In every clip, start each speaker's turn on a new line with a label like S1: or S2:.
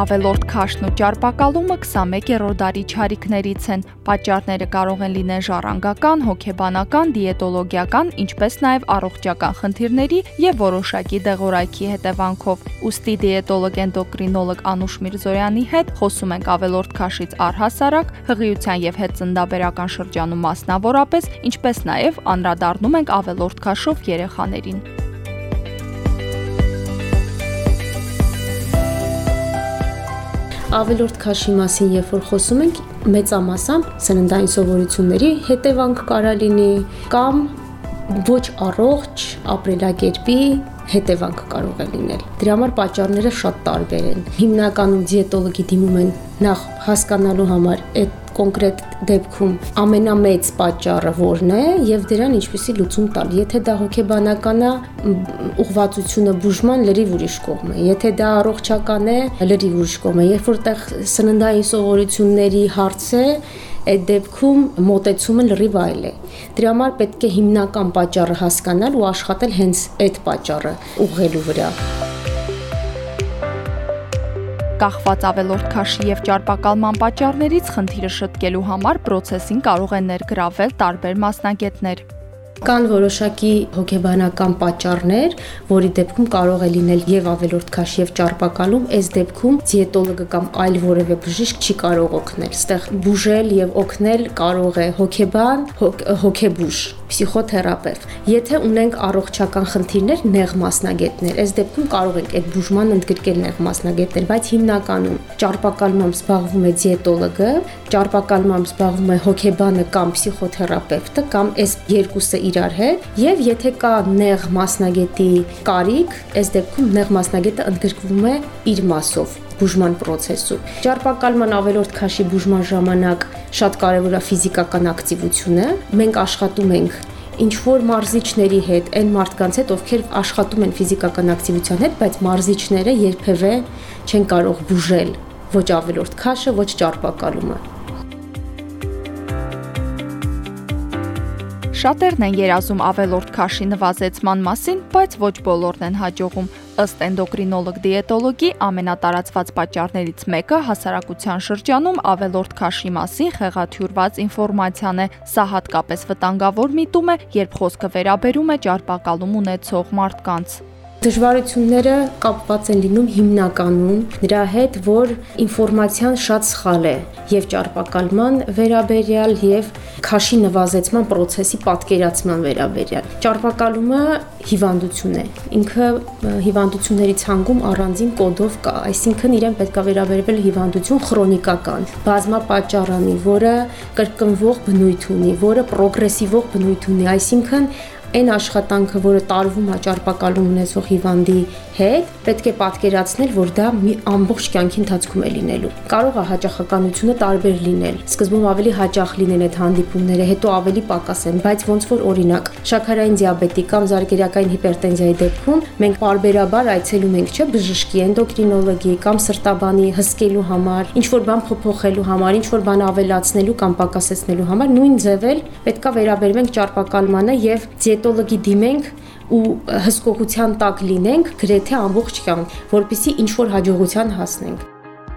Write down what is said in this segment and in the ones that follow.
S1: Ավելորդ քաշն ու ճարպակալումը 21-րդ դարի ճարիքներից են։ Պատճառները կարող են լինել ժառանգական, հոգեբանական, դիետոլոգիական, ինչպես նաև առողջական խնդիրների եւ որոշակի դեղորայքի հետևանքով։ Ոստի դիետոլոգ էնդոկրինոլոգ Անուշ Միրզոյանի հետ խոսում ենք ավելորդ քաշից առհասարակ, հղիության եւ հետծնդաբերական շրջանում մասնավորապես, ինչպես նաև անդրադառնում ենք ավելորդ քաշով երեխաներին։
S2: ավելորդ քաշի մասին երբ որ խոսում ենք մեծամասամբ սննդային սովորությունների հետևանք կարա լինի կամ ոչ առողջ ապրելակերպի հետևանք կարող է լինել։ Դրա համար պատճառները շատ տարբեր են։ Հիմնականում դիետոլոգի դիմում են նախ հասկանալու համար այդ կոնկրետ դեպքում ամենամեծ պատճառը որն է եւ դրան ինչպեսի լուծում տալ։ Եթե դա հոգեբանական է, ուղղվածությունը բուժման լրիվ ուրիշ կողմ է։ Եթե դա առողջական է, լրիվ ուրիշ կողմ է։ Երբ որտեղ սննդային սովորությունների հարց է, այդ դեպքում մոտեցումը լրիվ այլ է։ Դրա համար պետք է հիմնական պատճառը հասկանալ ու աշխատել հենց այդ պատճառը ուղղելու վրա
S1: կախված ավելորդ քաշի եւ ճարպակալման պատճառներից խնդիրը շտկելու համար process-ին կարող են ներգրավել տարբեր մասնագետներ։
S2: Կան որոշակի հոգեբանական պատճառներ, որի դեպքում կարող է լինել եւ ավելորդ քաշ եւ ճարպակալում, այս դեպքում դիետոլոգը կամ այլ որևէ բժիշկ չի կարող օգնել։ Ստեղ բուժել եւ օգնել կարող է հոգեբան, հոգեբուժ, պսիխոթերապևտ։ Եթե ունենք առողջական խնդիրներ, նեղ մասնագետներ, այս դեպքում կարող ենք այդ բուժման ընդգրկել նեղ մասնագետներ, բայց հիմնականում ճարպակալմամբ զբաղվում է դիետոլոգը, ճարպակալմամբ զբաղվում է հոգեբանը կամ պսիխոթերապևտը կամ այս երկուսը իրար հետ եւ եթե կա նեղ մասնագետի կարիք, այս դեպքում նեղ մասնագետը ընդգրկվում է իր մասով բուժման process-ում։ Ճարպակալման ավելորդ քաշի բուժման ժամանակ շատ կարևոր է ֆիզիկական ակտիվությունը։ Մենք աշխատում ենք ինչ որ մարզիչների հետ, այն մարդկանց հետ, ովքեր աշխատում են ֆիզիկական ակտիվության հետ, բայց մարզիչները երբևէ չեն կարող բուժել ոչ ավելորդ քաշը, ոչ ճարպակալումը։
S1: Շատերն են երազում ավելորդ քաշի նվազեցման մասին, բայց ոչ բոլորն են հաջողում։ Ըստ էնդոկրինոլոգ դիետոլոգի ամենատարածված պատճառներից մեկը հասարակության շրջանում ավելորդ քաշի մասին խեղաթյուրված ինֆորմացիան է։ Սա հատկապես վտանգավոր միտում է, երբ խոսքը վերաբերում է ճարպակալում ունեցող մարդկանց։
S2: Դժվարությունները կապված են լինում հիմնականում նրա հետ, որ ինֆորմացիան շատ սխալ է եւ ճարպակալման վերաբերյալ եւ քաշի նվազեցման process-ի պատկերացման վերաբերյալ։ Ճարպակալումը հիվանդություն է։ Ինքը հիվանդությունների ցանկում առանձին կոդով կա, այսինքն իրեն պետք է վերաբերվել հիվանդություն քրոնիկական, բազմապատճառանի, որը կրկնվող բնույթ ունի, որը պրոգրեսիվող բնույթ ունի, այսինքն այն աշխատանքը, որը տարվում է ճարպակալում ունեցող հիվանդի հետ, պետք է պատկերացնել, որ դա մի ամբողջ կյանքի ընթացքում է լինելու։ Կարող է հաճախականությունը տարբեր լինել։ Սկզբում ավելի հաճախ լինեն այդ հանդիպումները, հետո ավելի պակաս են, բայց ոնց որ օրինակ, շաքարային դիաբետի կամ զարգերակային հիպերտենզիայի դեպքում մենք բարբերաբար այցելում ենք չէ բժշկի, էնդոկրինոլոգի կամ սրտաբանի հսկելու համար, ինչ որ բան փոփոխելու համար, ինչ որ բան ավելացնելու կամ պակասեցնելու համար նույն ձևել պետքա վերաբերվենք ճարպակալմանը եւ դիետոլոգի դիմենք ու հսկողության տակ լինենք գրեթե ամբողջ կյանք, որpիսի ինչ որ հաջողության հասնենք։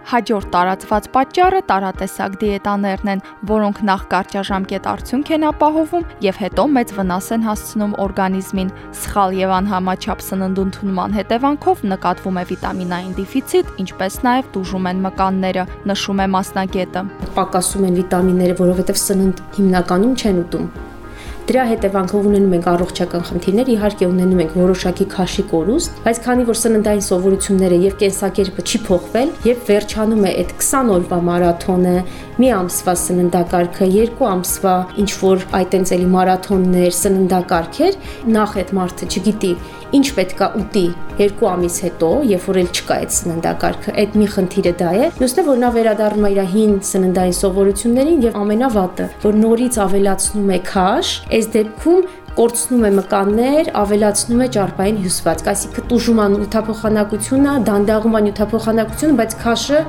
S1: Հաջորդ տարածված պատճառը տարատեսակ դիետաներն են, որոնք նախ կարճաժամկետ արդյունք են ապահովում եւ հետո մեծ վնաս են հասցնում օրգանիզմին։ Սխալ եւ անհամաչափ սննդընդունման հետևանքով նկատվում է վիտամինային դեֆիցիտ, ինչպես նաեւ դուժում են մկանները, նշում է մասնագետը։
S2: Պակասում են վիտամինները, որովհետեւ սնունդ հիմնականում չեն ուտում Դրա հետևանքով ունենում ենք առողջական խնդիրներ, իհարկե ունենում ենք որոշակի քաշի կորուստ, բայց քանի որ սննդային սովորությունները եւ կենսակերպը չի փոխվել եւ վերջանում է այդ 20 օրվա մարաթոնը, մի ամսվա սննդակարգը, երկու ամսվա ինչ որ այտենցելի մարաթոններ, սննդակարգեր, նախ այդ մարդը չգիտի ինչ պետքա ուտի երկու ամիս հետո, երբ որ էլ չկա այդ սննդակարգը, այդ մի խնդիրը դա է։ Մյուսն է, որ նա վերադառնում է իր հին սննդային սովորություններին եւ ամենավատը, որ նորից ավելացնում է քաշ, այս դեպքում կորցնում է մկաններ, ավելացնում է ճարպային հյուսվածք, այսինքն տուժում է նյութափոխանակությունը, դանդաղում է նյութափոխանակությունը, բայց քաշը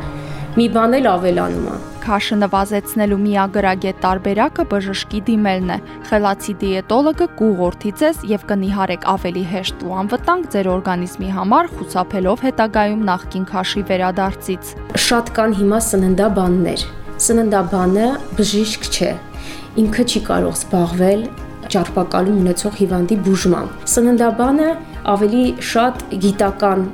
S2: մի բան էլ ավելանում է։
S1: Քաշը նվազեցնելու միագրագետ տարբերակը բժշկի դիմելն է։ Խելացի դիետոլոգը կուղորթի ձեզ եւ կնիհարեք ավելի հեշտ ու անվտանգ ձեր օրգանիզմի համար խուսափելով հետագայում նախկին քաշի վերադարձից։
S2: Շատ կան հիմա սննդաբաններ։ Սննդաբանը բժիշկ չէ։ Ինքը չի կարող զբաղվել ճարպակալում ունեցող հիվանդի բուժմամբ։ Սննդաբանը ավելի շատ գիտական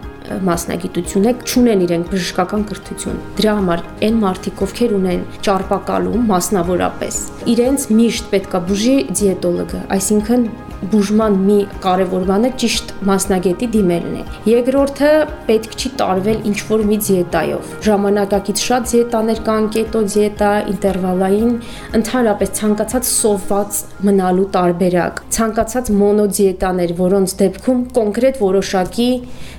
S2: մասնագիտություն է, ճունեն իրենք բժշկական կրթություն։ Դրա համար այն մարդիկ, ովքեր ունեն ճարպակալում մասնավորապես, իրենց միշտ պետքա բուժի դիետոլոգը, այսինքն բուժման մի կարևոր բանը ճիշտ մասնագետի դիմելն է։ Երկրորդը պետք չի տարվել ինչ որ մի դիետայով։ Ժամանակակից շատ դիետաներ կան, կետո դիետա, ինտերվալային, ընդհանրապես ցանկացած սովված մնալու տարբերակ, ցանկացած մոնոդիետաներ, որոնց դեպքում կոնկրետ որոշակի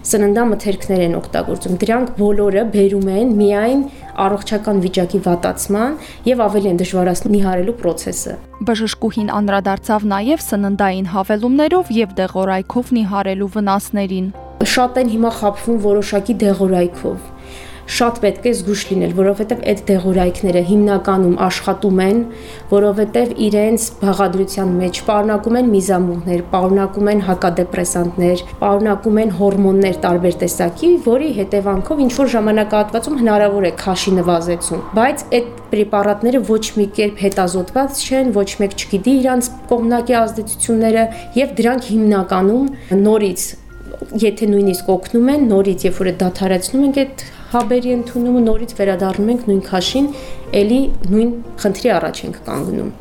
S2: սննդամթերքներ են օգտագործում։ Դրանք բոլորը բերում են միայն առողջական վիճակի վատացման եւ ավելի են դժվարացնում նիհարելու process-ը։
S1: Բժշկուհին անդրադարձավ նաեւ սննդային հավելումներով եւ դեղորայքով նիհարելու վնասներին։
S2: Շատ են հիմա խափվում որոշակի դեղորայքով շատ պետք է զգուշ լինել, որովհետև այդ դեղորայքները հիմնականում աշխատում են, որովհետև իրենց բաղադրության մեջ պարունակում են միզամուղներ, պարունակում են հակադեպրեսանտներ, պարունակում են հորմոններ տարբեր տեսակի, որի հետևանքով ինչ որ ժամանակահատվածում հնարավոր է քաշի նվազեցում, բայց այդ պրեպարատները ոչ մի կերպ հետազոտված չեն, ոչ մեկ չգիտի իրանց կողմնակի ազդեցությունները եւ դրանք հիմնականում նորից եթե նույնիսկ օգնում են, նորից երբ որ դադարեցնում ենք այդ հաբերի ընդունումը նորից վերադառնում ենք նույն քաշին, ելի նույն խնդրի առաջ ենք կանգնում։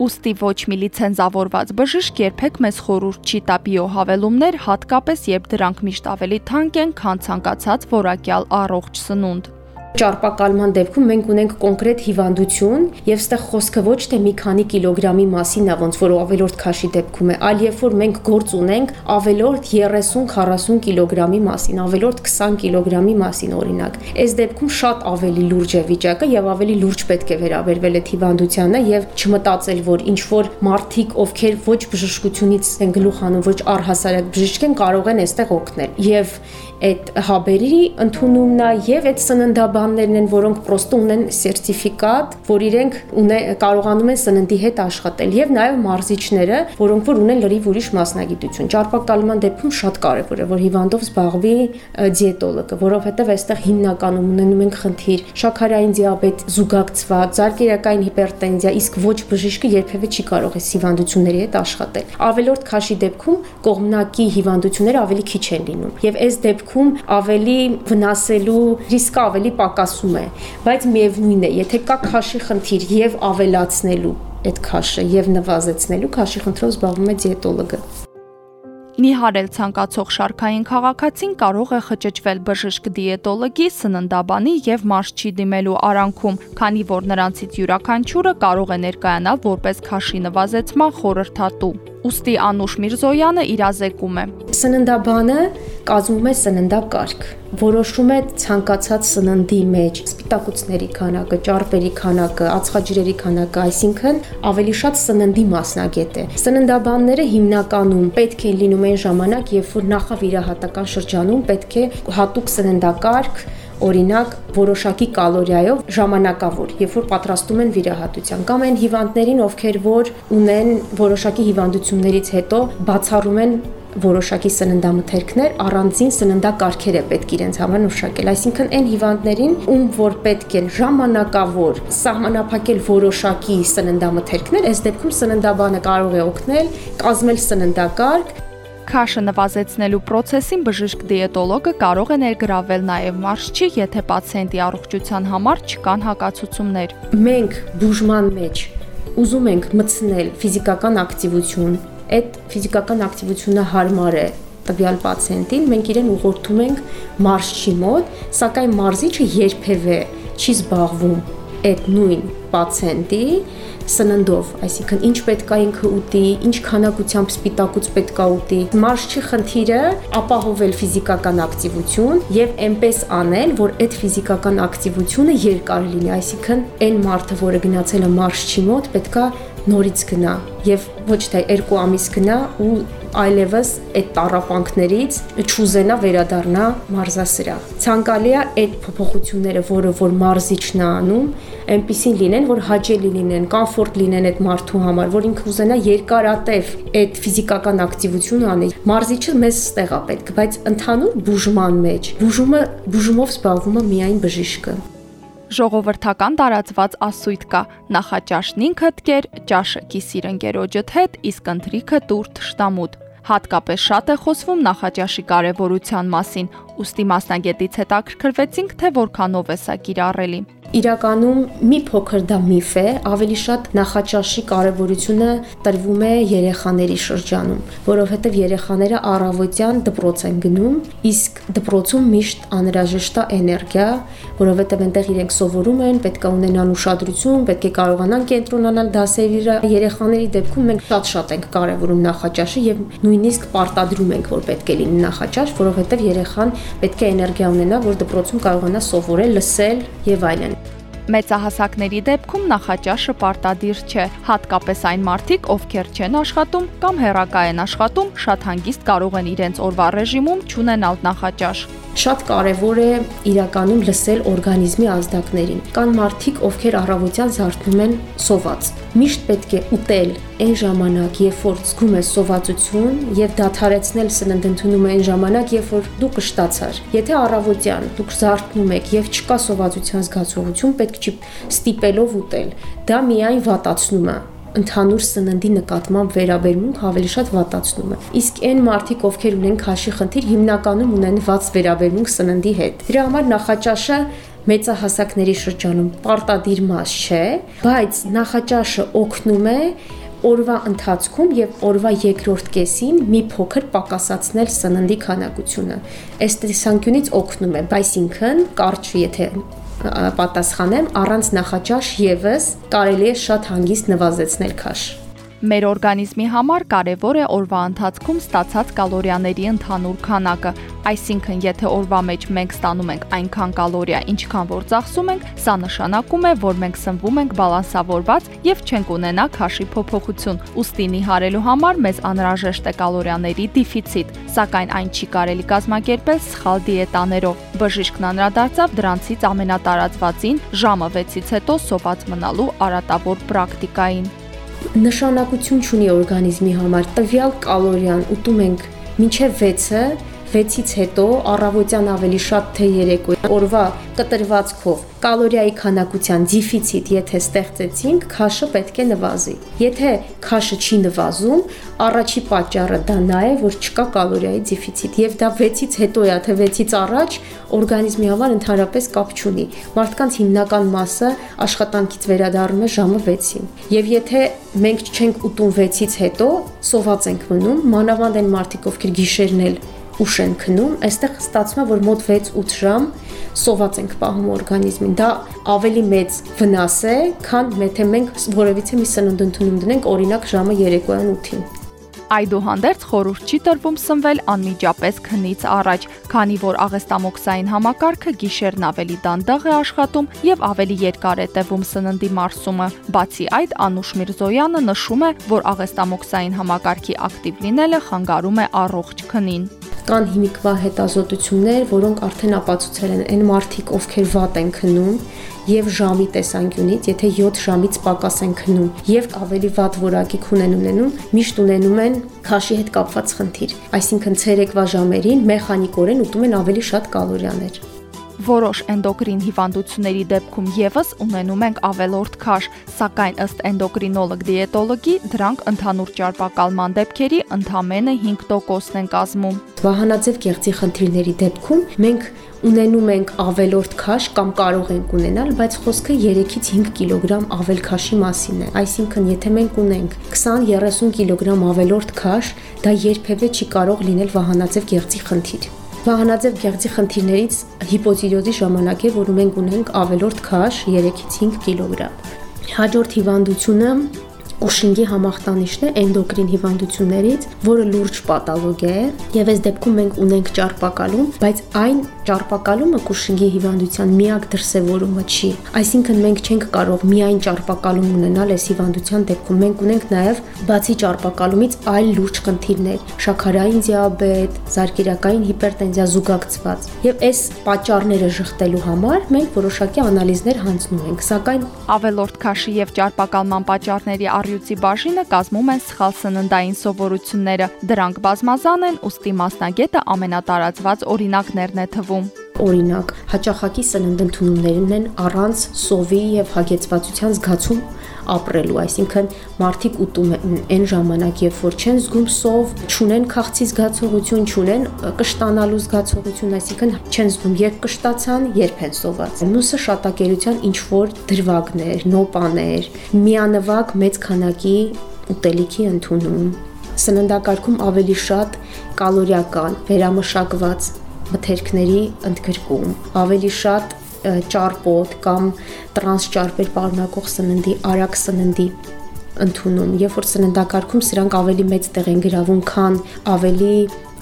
S1: Ոստի ոչ մի լիցենզավորված բժիշկ երբեք մեզ խորուրդ չի տա բիոհավելումներ, հատկապես երբ դրանք միշտ ավելի թանկ են, քան ցանկացած որակյալ առողջ սնունդ։
S2: Ճարպակալման դեպքում մենք ունենք կոնկրետ հիվանդություն եւ ստեղ խոսքը ոչ թե մի քանի կիլոգրամի մասին է, ոնց որ ավելորդ քաշի դեպքում է, այլ երբ որ մենք գործ ունենք ավելորդ 30-40 կիլոգրամի մասին, ավելորդ 20 կիլոգրամի մասին օրինակ։ Այս դեպքում շատ ավելի լուրջ է վիճակը եւ ավելի լուրջ պետք է վերաբերվել այդ հիվանդությանը եւ չմտածել, որ ինչ որ մարդիկ, ովքեր ոչ բժշկությունից են գլուխ հանում, ոչ առհասարակ բժիշկ են, կարող են այստեղ օգնել։ Եվ այդ հաբերի ընդունումն է եւ այդ սննդաբաններն են, որոնք պրոստը ունեն սերտիֆիկատ, որ իրենք ունե կարողանում են սննդի հետ աշխատել եւ նաեւ մարզիչները, որոնք որ ունեն լրիվ ուրիշ մասնագիտություն։ Ճարպակալման դեպքում շատ կարեւոր է, որ հիվանդով զբաղվի դիետոլոգը, որովհետեւ այստեղ հիմնականում ունենում ենք խնդիր շաքարային դիաբետ զուգակցված, զարկերակային հիպերտենզիա, իսկ ոչ բժիշկը երբևէ չի կարող այս հիվանդությունների հետ աշխատել։ Ավելորդ քաշի դեպքում կողմնակի հիվանդությունները ավելի քիչ են լինում եւ այս դեպքում դեպքում ավելի վնասելու ռիսկը ավելի պակասում է, բայց միևնույն է, եթե կա քաշի խնդիր եւ ավելացնելու այդ քաշը եւ նվազեցնելու քաշի խնդրով զբաղվում է դիետոլոգը։
S1: Նիհարել ցանկացող շարքային քաղաքացին կարող է խճճվել բժիշկ դիետոլոգի, սննդաբանի եւ մարզչի դիմելու արանքում, քանի որ նրանցից յուրաքանչյուրը կարող է ներկայանալ որպես քաշի նվազեցման խորհրդատու։ Ոստի Անուշ Միրզոյանը իրազեկում է։
S2: Սննդաբանը կազմում է սննդակարգ, որոշում է ցանկացած սննդի մեջ սպիտակուցների քանակը, ճարպերի քանակը, ածխաջրերի քանակը, այսինքն ավելի շատ սննդի մասնագետ է։ Սննդաբանները հիմնականում պետք են լինում այն ժամանակ, երբ որ նախավիրահատական շրջանում պետք է հատուկ սննդակարգ օրինակ որոշակի կալորիայով ժամանակավոր, երբ որ պատրաստում են վիրահատության կամ այն հիվանդներին, ովքեր որ ունեն որոշակի հիվանդություններից հետո բացառում են որոշակի սննդամթերքներ առանձին սննդակարգեր է պետք իրենց համար մշակել այսինքն այն հիվանդներին ում որ պետք են ժամանակավոր սահմանափակել որոշակի սննդամթերքներ այս դեպքում սննդաբանը կարող է օգնել կազմել սննդակարգ
S1: Քաշը նվազեցնելու process-ին բժիշկ դիետոլոգը կարող է ներգրավել նաև մարզչի, եթե պացիենտի առողջության համար չկան հակացություններ։
S2: Մենք բուժման մեջ ուզում ենք մտցնել ֆիզիկական ակտիվություն, այդ ֆիզիկական ակտիվությունը հարմար է տվյալ պացիենտին, մենք իրեն ուղղորդում ենք մարզչի մոտ, սակայն մարզիչը երբևէ չի զբաղվում այդ նույն պացիենտի սննդով, այսինքն ինչ պետք է ինքը ուտի, ինչ քանակությամբ սպիտակուց պետք է ուտի։ Մարզչի խնդիրը ապահովել ֆիզիկական ակտիվություն եւ այնպես անել, որ այդ ֆիզիկական ակտիվությունը երկար լինի, այսինքն այն մարդը, որը գնացել է մարզչի մոտ, պետք է նորից գնա եւ ոչ թե 2 ամիս գնա ու այլևս այդ տարապանքներից չուզենա վերադառնա մարզասրահ։ Ցանկալի է այդ փոփոխությունները, որը որ մարզիչն է անում, այնպեսին լինեն, որ հաճելի լինեն, կոմֆորտ լինեն այդ մարդու համար, որ ինքը ուզենա երկարատև այդ ֆիզիկական ակտիվությունը անի։ Մարզիչը մեզ ստեղ է պետք, բայց ընդհանուր բուժման մեջ բուժումը բուժումով զբաղվում է միայն բժիշկը
S1: ժողովրդական տարածված ասույթ կա. նախաճաշն ինքդ կեր, ճաշը կիսիր ընկերոջդ հետ, իսկ ընթրիքը տուր թշտամուտ։ Հատկապես շատ է խոսվում նախաճաշի կարևորության մասին, ուստի մասնագետից հետաքրքրվեցինք, թե որքանով է սա կիրառելի։
S2: Իրականում մի փոքր դա միֆ է, ավելի շատ նախաճաշի կարևորությունը տրվում է երեխաների շրջանում, որովհետև երեխաները առավոտյան դպրոց են գնում, իսկ դպրոցում միշտ անհրաժեշտ է էներգիա, որովհետև այնտեղ իրենք սովորում են, պետք է ունենան ուշադրություն, պետք է կարողանան կենտրոնանալ դասերի վրա։ Երեխաների դեպքում մենք շատ-շատ ենք կարևորում նախաճաշը եւ նույնիսկ պարտադրում ենք, որ պետք է լինի նախաճաշ, որովհետև երեխան պետք է էներգիա ունենա, որ դպրոցում կարողանա սովորել, լսել եւ այլն։
S1: Մեծահասակների դեպքում նախաճաշը պարտադիր չէ, հատկապես այն մարդիկ, ովքեր չեն աշխատում կամ հերակա են աշխատում, շատ հանգիստ կարող են իրենց օրվա ռեժիմում ճանենալ նախաճաշ։
S2: Շատ կարևոր է իրականում լսել օրգանիզմի ազդակներին։ Կան մարդիկ, ովքեր առավոտյան զարթնում են սոված։ Միշտ պետք է ուտել այն ժամանակ, երբ որ զգում ես սովածություն եւ դադարեցնել սննդընդունումը այն ժամանակ, երբ որ դու կշտացար։ Եթե առավոտյան դուք զարթնում եք եւ չկա սովածության զգացողություն, պետք չի ստիպելով ուտել։ Դա միայն վատացնում է ընդհանուր սննդի նկատմամբ վերաբերմունք ավելի շատ վատացնում է։ Իսկ այն մարդիկ, ովքեր ունեն քաշի խնդիր, հիմնականում ունեն վատ վերաբերմունք սննդի հետ։ Դրա համար նախաճաշը մեծահասակների շրջանում պարտադիր մաս չէ, բայց նախաճաշը օգնում է օրվա ընթացքում եւ օրվա երկրորդ կեսին մի փոքր պակասացնել սննդի քանակությունը։ Այս տեսանկյունից օգնում է, բայց ինքն կարճ եթե պատասխանեմ, առանց նախաճաշ եւս կարելի է շատ հանգիստ նվազեցնել քաշ։
S1: Մեր օրգանիզմի համար կարևոր է օրվա ընթացքում ստացած կալորիաների ընդհանուր քանակը, այսինքն եթե օրվա մեջ մենք ստանում ենք այնքան կալորիա, ինչքան որ ծախսում ենք, սա նշանակում է, որ մենք սնվում ենք բալանսավորված եւ չենք ունենա քաշի փոփոխություն։ Ոստի նիհարելու համար մեզ անհրաժեշտ է կալորիաների դեֆիցիտ, սակայն այն չի կարելի կազմակերպել սխալ դիետաներով։ Բժիշկն անդրադարձավ դրանցից ամենատարածվածին ժամը 6-ից հետո սոված մնալու արատավոր պրակտիկային
S2: նշանակություն ունի օրգանիզմի համար։ Տվյալ կալորիան ուտում ենք մինչև 6-ը 6-ից հետո առավոտյան ավելի շատ թե երեկո օրվա կտրվածքով կալորիայի քանակության դեֆիցիտ եթե ստեղծեցինք, քաշը պետք է նվազի։ Եթե քաշը չի նվազում, առաջի պատճառը դա նա է, որ չկա կալորիայի դեֆիցիտ եւ դա 6-ից հետո է, թե 6-ից առաջ օրգանիզմի համար ընդհանրապես կապ չունի։ Մարդկանց հիմնական մասը աշխատանքից վերադառնում է ժամը 6-ին։ Եվ եթե մենք չենք ուտում 6-ից հետո, սոված ենք մնում, մանավանդ այն մարդիկ, ովքեր գիշերն էլ ուշ են քնում, այստեղ ստացվում է, որ մոտ 6-8 ժամ սոված ենք պահում օրգանիզմին։ Դա ավելի մեծ վնաս է, քան եթե մենք որևիցե մի սնունդ ընդունում դնենք օրինակ ժամը երեկոյան 8-ին։
S1: Այդուհանդերձ խորհուրդ չի տրվում սնվել անմիջապես քնից առաջ, քանի որ աղեստամոքսային համակարգը գիշերն ավելի դանդաղ է աշխատում եւ ավելի երկար է տևում սննդի մարսումը։ Բացի այդ, Անուշ Միրզոյանը նշում է, որ աղեստամոքսային համակարգի ակտիվ լինելը խանգարում է առողջ քնին
S2: կան հիմիկվա հետազոտություններ, որոնք արդեն ապացուցել են այն մարդիկ, ովքեր վատ են քնում, եւ ժամի տեսանկյունից, եթե 7 ժամից պակաս են քնում եւ ավելի վատ որակի քուն են ունենում, միշտ ունենում են քաշի հետ կապված խնդիր։ Այսինքն ցերեկվա ժամերին մեխանիկորեն ուտում են ավելի շատ կալորիաներ
S1: որոշ էնդոկրին հիվանդությունների դեպքում եւս ունենում ենք ավելորդ քաշ, սակայն ըստ էնդոկրինոլոգ դիետոլոգի դրանք ընդհանուր ճարպակալման դեպքերի ընդամենը 5%-ն են կազմում։
S2: Վահանաձև գեղձի խնդիրների դեպքում մենք ունենում ենք ավելորդ քաշ կամ կարող ենք ունենալ, բայց խոսքը 3-ից 5 կիլոգրամ ավել քաշի մասին է։ Այսինքն, եթե մենք ունենք 20-30 կիլոգրամ ավելորդ քաշ, դա երբևէ չի կարող լինել վահանաձև գեղձի խնդիր։ Վահանաձև գեղձի խնդիրներից հիպոթիրոզի ժամանակ է, որում մենք ունենք ավելորդ քաշ 3-ից 5 կիլոգրամ։ Հաջորդ հիվանդությունը Կուշինգի համախտանիշն է էնդոկրին հիվանդություններից, որը լուրջ պաթոլոգիա է, եւ այս դեպքում մենք ունենք ճարպակալում, բայց այն ճարպակալումը Կուշինգի հիվանդության միակ դրսևորումը չի։ Այսինքն մենք չենք կարող միայն ճարպակալում ունենալ այս հիվանդության դեպքում։ Մենք ունենք նաեւ բացի ճարպակալումից այլ լուրջ խնդիրներ՝ շաքարային դիաբետ, զարկերակային հիպերտենզիա զուգակցված։ Եվ այս պատճառները շղթելու համար մենք որոշակի անալիզներ հանձնում ենք, սակայն
S1: ավելորդ քաշի եւ ճարպակալման պատճառների առյուծի բաժինը կազմում են սխալ սննդային սովորությունները։ Դրանք բազմազան են, ուստի մասնագետը ամենատարածված օրինակներն է թվում
S2: օրինակ հաճախակի սննդընդունումներն են առանց սովի եւ հագեցվածության զգացում ապրելու, այսինքն մարդիկ ուտում են այն ժամանակ, երբ որ չեն զգում սով, չունեն քաղցի զգացողություն, չունեն կշտանալու զգացողություն, այսինքն չեն զգում երբ կշտացան, երբ են սոված։ Մյուսը շատակերության ինչ որ դրվագներ, նոպաներ, միանվագ մեծ քանակի ուտելիքի ընդունում սննդակարգում ավելի շատ կալորիական, վերամշակված մթերքների ընդգրկում, ավելի շատ ճարպոտ կամ տրանս ճարպեր պարունակող սննդի, արագ սննդի ընդունում, երբ որ սննդակարգում սրանք ավելի մեծ տեղ են գրավում, քան ավելի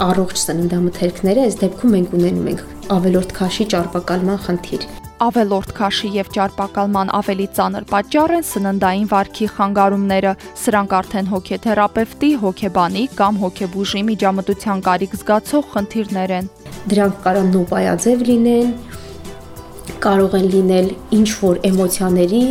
S2: առողջ սննդամթերքները, այս դեպքում մենք ունենում ենք ավելորդ քաշի ճարպակալման խնդիր։
S1: Ավելորդ քաշի եւ ճարպակալման ավելի ծանր պատճառ են սննդային վարքի խանգարումները։ Սրանք արդեն հոգեթերապևտի, հոգեբանի կամ հոգեբուժի միջամտության կարիք զգացող խնդիրներ են։
S2: Դրանք կարող նոպայաձև լինեն, կարող են լինել ինչ որ էմոցիաների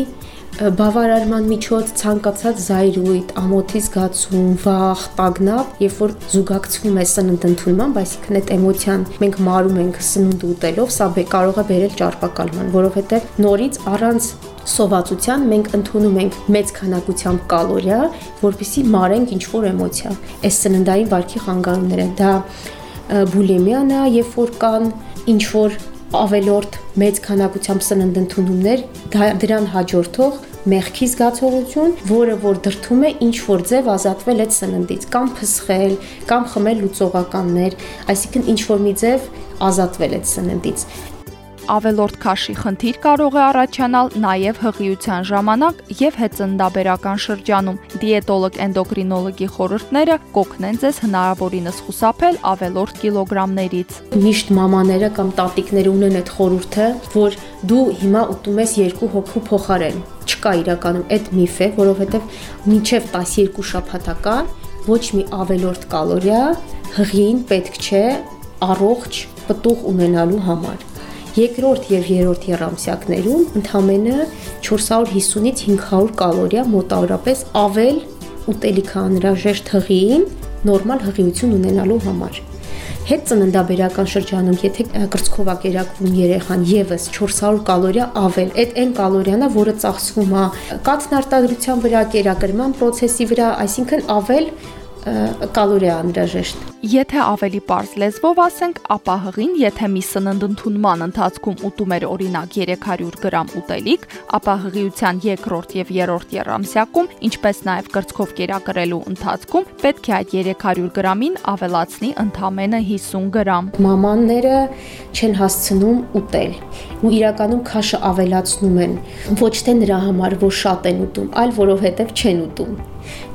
S2: բավարարման միջոց ցանկացած զայրույթ, ամոթի զգացում, վախ, տագնապ, երբ որ զուգակցվում է սննդընդունմամբ, այսինքն այդ էմոցիան մենք մարում ենք սնունդ ուտելով, սա կարող է բերել ճարպակալման, որովհետև նորից առանց սովածության մենք ընդունում ենք մեծ քանակությամբ կալորիա, որpիսի մարենք ինչ որ էմոցիա։ Այս սննդային վարքի խանգարումները դա բուլիմիան է, երբ որ կան ինչ որ ավելորդ մեծ քանակությամբ սննդընդունումներ, դրան հաջորդող մեղքի զգացողություն, որը որ դրթում է ինչ որ ձև ազատվել այդ սննդից, կամ փսխել, կամ խմել լուծողականներ, այսինքն ինչ որ մի ձև ազատվել այդ սննդից
S1: ավելորդ քաշի խնդիր կարող է առաջանալ նաև հղիության ժամանակ եւ հետծնդաբերական շրջանում։ Դիետոլոգ էնդոկրինոլոգի խորհուրդները կօգնեն ձեզ հնարավորինս խուսափել ավելորդ կիլոգրամներից։
S2: Միշտ մամաները կամ տատիկները ունեն այդ խորհուրդը, որ դու հիմա ուտում ես երկու հոգու փոխարեն։ Չկա իրականում այդ միֆ է, որովհետեւ մինչև 12 շաբաթական ոչ մի ավելորդ կալորիա հղին պետք չէ առողջ պտուղ ունենալու համար երկրորդ եւ երրորդ երամսյակներում ընդամենը 450-ից 500 կալորիա մոտավորապես ավել ուտելիք անհրաժեշտ հղիին նորմալ հղիություն ունենալու համար հետ ծննդաբերական շրջանում, եթե կրծքով ակերակվում երեխան եւս 400 կալորիա ավել, այդ այն կալորիան է, որը ծախսվում է կաթնարտադրության վրա, կերակրման process-ի վրա, այսինքն ավել կալորիա անհրաժեշտ։
S1: Եթե ավելի པարզ լեզվով ասենք, ապա հղին, եթե մի սննդընդունման ընթացքում ուտում էր օրինակ 300 գրամ ուտելիք, ապա հղիության երկրորդ եւ երրորդ երամսյակում, ինչպես նաեւ կրծքով կերակրելու ընթացքում պետք է այդ 300 գրամին ավելացնի ընդամենը 50 գրամ։
S2: Մամանները չեն հասցնում ուտել ու իրականում քաշը ավելացնում են ոչ թե նրա համար, որ շատ են ուտում, այլ որովհետև չեն ուտում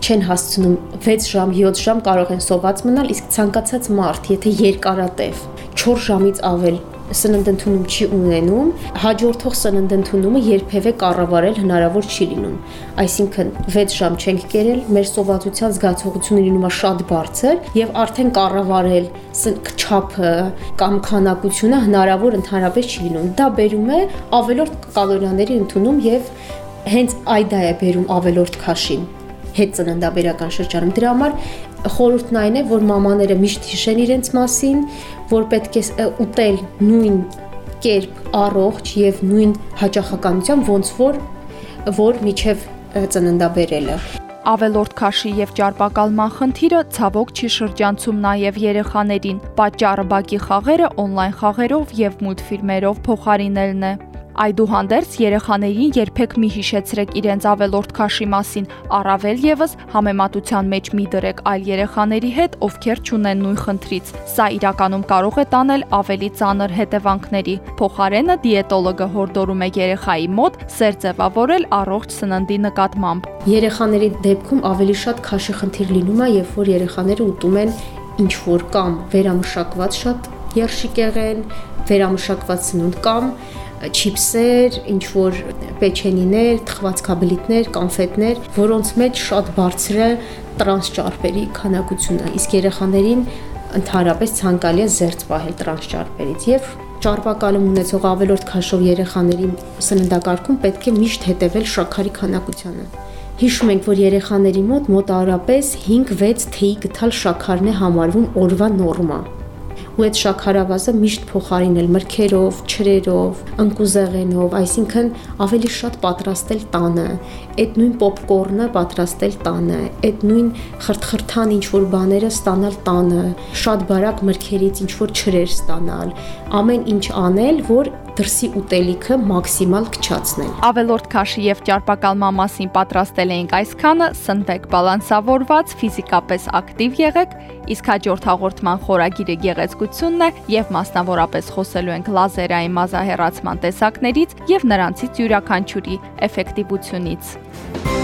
S2: չեն հասցնում. 6 ժամ, 7 ժամ կարող են սոված մնալ, իսկ ցանկացած մարդ, եթե երկարատև 4 ժամից ավել սննդընդունում չի ունենում, հաջորդող սննդընդունումը երբևէ կառավարել հնարավոր չի լինում։ Այսինքն 6 ժամ չենք կերել, մեր սովածության զգացողությունը լինում է շատ բարձր եւ արդեն կառավարել չափը կամ քանակությունը հնարավոր ընդհանրապես չի լինում։ Դա բերում է ավելորդ կալորիաների ընդունում եւ հենց այդ է բերում ավելորդ քաշին հետ ծննդաբերական շրջանում։ Դրա համար խորհուրդն այն է, որ մամաները միշտ հիշեն իրենց մասին, որ պետք է ուտել նույն կերպ առողջ եւ նույն հաճախականությամբ ոնց որ որ միջև ծննդաբերելը
S1: Ավելորդ քաշի եւ ճարպակալման խնդիրը ցավոք չի շրջանցում նաեւ երեխաներին։ Պատճառը բակի խաղերը on-line խաղերով եւ մուլտֆիլմերով փոխարինելն է։ Այդուհանդերձ երեխաներին երբեք մի հիշեցրեք իրենց ավելորդ քաշի մասին, առավել եւս համեմատության մեջ մի դրեք այլ երեխաների հետ, ովքեր ճունեն նույն խնդրից։ Սա իրականում կարող է տանել ավելի ծանր հետևանքների։ Փոխարենը դիետոլոգը հորդորում է երեխայի մոտ սեր ձևավորել առողջ սննդի նկատմամբ։
S2: Երեխաների դեպքում ավելի շատ քաշի խնդիր լինում է, երբ որ երեխաները ուտում են ինչ որ կամ վերամշակված շատ երշիկեղեն, վերամշակված սնունդ կամ չիպսեր, ինչ որ պեչենիներ, թխվածքաբլիթներ, կոնֆետներ, որոնց մեջ շատ բարձր է տրանս ճարպերի քանակությունը։ Իսկ երեխաներին ընդհանրապես ցանկալի է զերծ պահել տրանս ճարպերից եւ ճարպակալում ունեցող ավելորդ քաշով երեխաների սննդակարգում պետք է միշտ հետևել շաքարի քանակությանը։ Հիշում ենք, որ երեխաների մոտ մոտավորապես 5-6 թեյի գթալ շաքարն է համարվում օրվա նորմա ու այդ շաքարավազը միշտ փոխարինել մրգերով, չրերով, ընկուզեղենով, այսինքն ավելի շատ պատրաստել տանը, այդ նույն պոպկորնը պատրաստել տանը, այդ նույն խրթխրթան ինչ որ բաները ստանալ տանը, շատ բարակ մրգերից ինչ որ չրեր ստանալ, ամեն ինչ անել, որ դրսի ուտելիքը մաքսիմալ քչացնել։
S1: Ավելորդ քաշի եւ ճարպակալման մասին պատրաստել էինք այսքանը, սնվեք բալանսավորված, ֆիզիկապես ակտիվ եղեք, իսկ հաջորդ հաղորդման խորագիրը գեղեցկությունն է եւ մասնավորապես խոսելու ենք լազերային մազահեռացման տեսակներից եւ նրանցից յուրաքանչյուրի էֆեկտիվությունից։